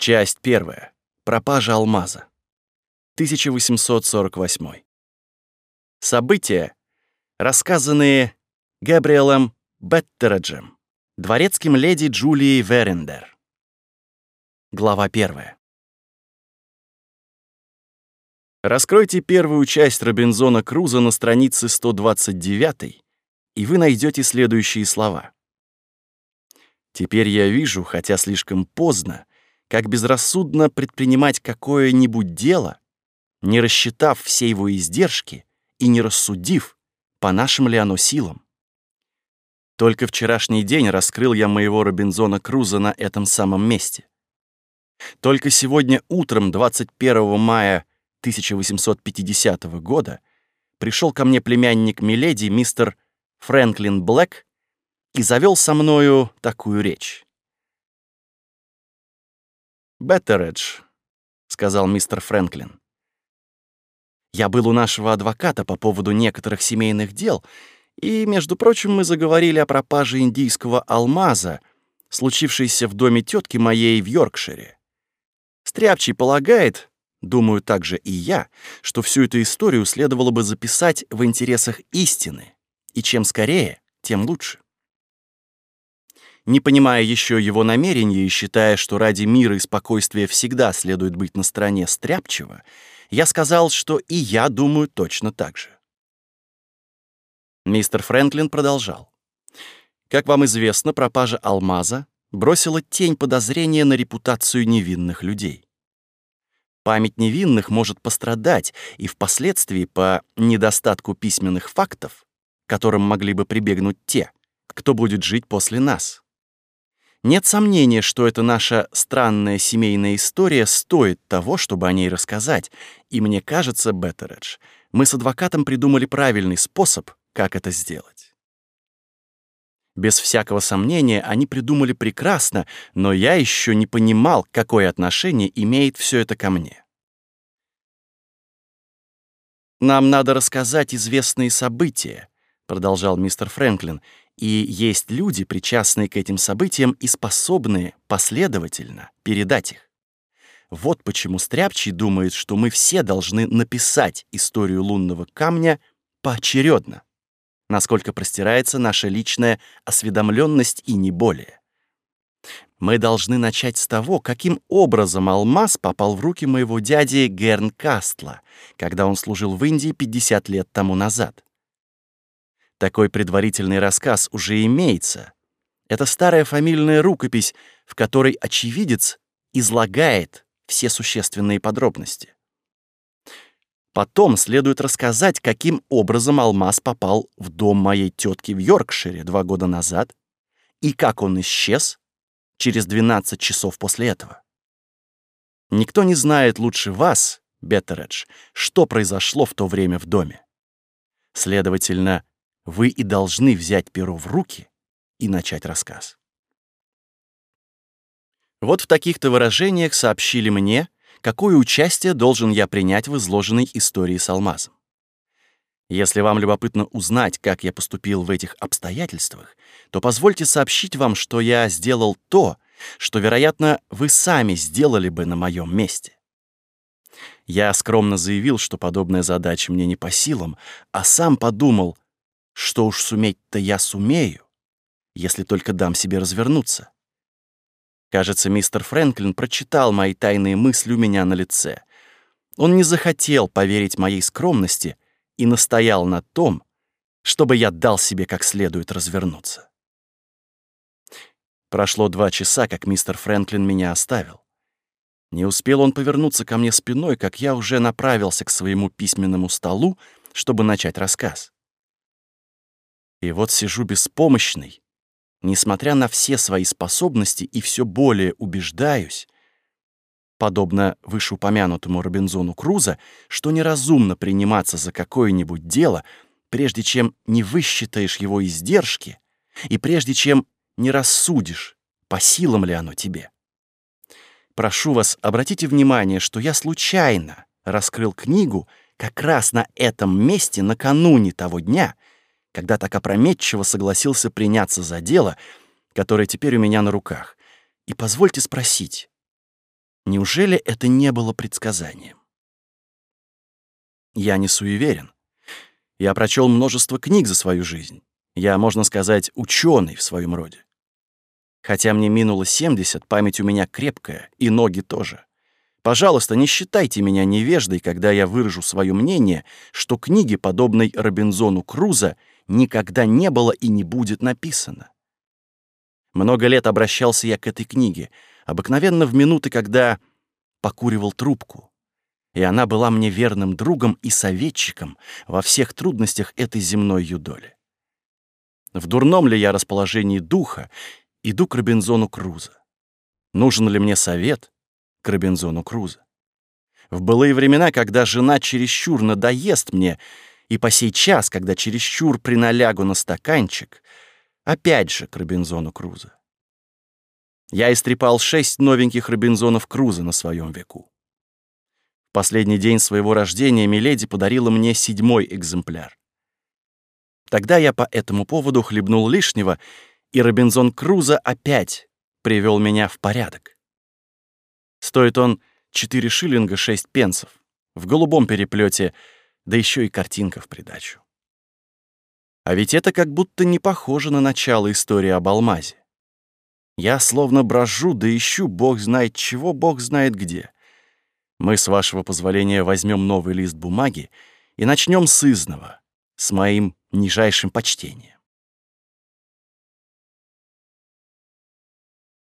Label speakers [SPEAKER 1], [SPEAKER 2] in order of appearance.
[SPEAKER 1] Часть первая. Пропажа алмаза. 1848. События, рассказанные Габриэлем Беттереджем, дворецким леди Джулией Верендер. Глава первая. Раскройте первую часть Робинзона Круза на странице 129, и вы найдете следующие слова. «Теперь я вижу, хотя слишком поздно, как безрассудно предпринимать какое-нибудь дело, не рассчитав все его издержки и не рассудив, по нашим ли оно силам. Только вчерашний день раскрыл я моего Робинзона Круза на этом самом месте. Только сегодня утром, 21 мая 1850 года пришел ко мне племянник Миледи, мистер Фрэнклин Блэк, и завел со мною такую речь. «Беттередж», — сказал мистер Фрэнклин. «Я был у нашего адвоката по поводу некоторых семейных дел, и, между прочим, мы заговорили о пропаже индийского алмаза, случившейся в доме тетки моей в Йоркшире. Стряпчий полагает, Думаю также и я, что всю эту историю следовало бы записать в интересах истины, и чем скорее, тем лучше. Не понимая еще его намерения и считая, что ради мира и спокойствия всегда следует быть на стороне стряпчего, я сказал, что и я думаю точно так же. Мистер Фрэнклин продолжал. Как вам известно, пропажа алмаза бросила тень подозрения на репутацию невинных людей. Память невинных может пострадать и впоследствии по недостатку письменных фактов, которым могли бы прибегнуть те, кто будет жить после нас. Нет сомнения, что эта наша странная семейная история стоит того, чтобы о ней рассказать, и мне кажется, Беттередж, мы с адвокатом придумали правильный способ, как это сделать. Без всякого сомнения, они придумали прекрасно, но я еще не понимал, какое отношение имеет все это ко мне. «Нам надо рассказать известные события», — продолжал мистер Фрэнклин, «и есть люди, причастные к этим событиям и способные последовательно передать их. Вот почему Стряпчий думает, что мы все должны написать историю лунного камня поочередно насколько простирается наша личная осведомленность и не более. Мы должны начать с того, каким образом алмаз попал в руки моего дяди Герн Кастла, когда он служил в Индии 50 лет тому назад. Такой предварительный рассказ уже имеется. Это старая фамильная рукопись, в которой очевидец излагает все существенные подробности. Потом следует рассказать, каким образом алмаз попал в дом моей тетки в Йоркшире два года назад и как он исчез через 12 часов после этого. Никто не знает лучше вас, Беттередж, что произошло в то время в доме. Следовательно, вы и должны взять перо в руки и начать рассказ. Вот в таких-то выражениях сообщили мне — какое участие должен я принять в изложенной истории с алмазом. Если вам любопытно узнать, как я поступил в этих обстоятельствах, то позвольте сообщить вам, что я сделал то, что, вероятно, вы сами сделали бы на моем месте. Я скромно заявил, что подобная задача мне не по силам, а сам подумал, что уж суметь-то я сумею, если только дам себе развернуться. Кажется, мистер Фрэнклин прочитал мои тайные мысли у меня на лице. Он не захотел поверить моей скромности и настоял на том, чтобы я дал себе как следует развернуться. Прошло два часа, как мистер Фрэнклин меня оставил. Не успел он повернуться ко мне спиной, как я уже направился к своему письменному столу, чтобы начать рассказ. И вот сижу беспомощный, несмотря на все свои способности, и все более убеждаюсь, подобно вышеупомянутому Робинзону Круза, что неразумно приниматься за какое-нибудь дело, прежде чем не высчитаешь его издержки и прежде чем не рассудишь, по силам ли оно тебе. Прошу вас, обратите внимание, что я случайно раскрыл книгу как раз на этом месте накануне того дня — когда так опрометчиво согласился приняться за дело, которое теперь у меня на руках. И позвольте спросить, Неужели это не было предсказанием? Я не суеверен. Я прочел множество книг за свою жизнь. Я, можно сказать, ученый в своем роде. Хотя мне минуло 70, память у меня крепкая, и ноги тоже. Пожалуйста, не считайте меня невеждой, когда я выражу свое мнение, что книги, подобной Робинзону Круза, никогда не было и не будет написано. Много лет обращался я к этой книге, обыкновенно в минуты, когда покуривал трубку. И она была мне верным другом и советчиком во всех трудностях этой земной юдоли. В дурном ли я расположении духа, иду к Робинзону Круза. Нужен ли мне совет к Робинзону Круза? В былые времена, когда жена чересчур надоест мне, и по сей час, когда чересчур приналягу на стаканчик, опять же к Робинзону Круза. Я истрепал шесть новеньких Робинзонов Круза на своем веку. В последний день своего рождения Миледи подарила мне седьмой экземпляр. Тогда я по этому поводу хлебнул лишнего и Робинзон Крузо опять привел меня в порядок. Стоит он 4 шиллинга 6 пенсов, в голубом переплете, да еще и картинка в придачу. А ведь это как будто не похоже на начало истории об алмазе. Я словно брожу, да ищу бог знает чего, бог знает где. Мы, с вашего позволения, возьмем новый лист бумаги и начнем с изного, с моим нижайшим почтением.